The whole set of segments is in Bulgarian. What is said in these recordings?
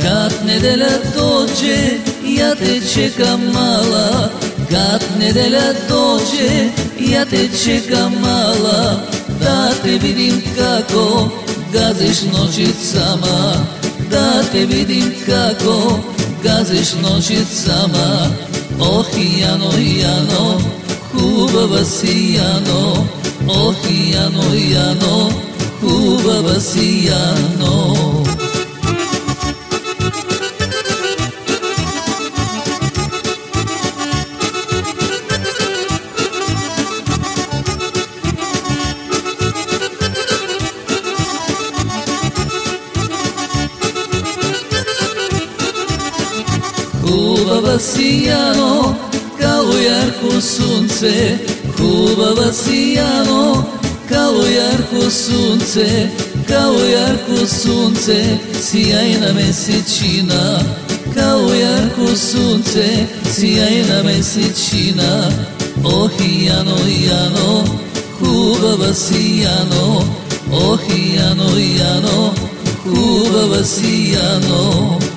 Гад неделя доче, я те чекам мала. Гад неделя доче, я те чекам мала видим како газиш сама, да те видим како газиш сама, Ох, яно-яно, хубава си Јано, ох, яно Јано, хубава си яно. Huba vasijano kao jarko sunce Huba vasijano kao jarko sunce Kao jarko sunce Sjajna mesečina Kao jarko sunce Sjajna mesečina Oh jano jano Huba vasijano Oh jano jano Huba vasijano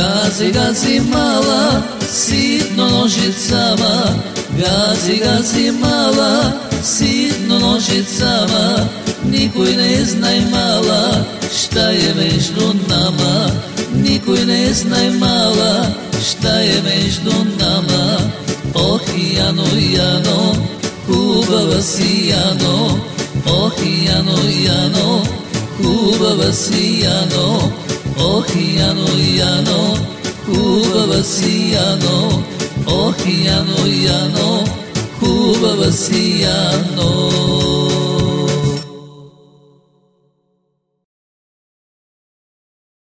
Gazi gazi mala, sitno nožicama Gazi gazi mala, sitno nožicama Nikoj ne znaj mala, šta je među nama Nikoj ne znaj mala, šta je među nama Oh Jano Jano, hubava si Jano Oh Jano Jano, hubava si Jano Ох, Яно, Яно, хубава си Яно, ох, Яно, Яно, хубава си Яно.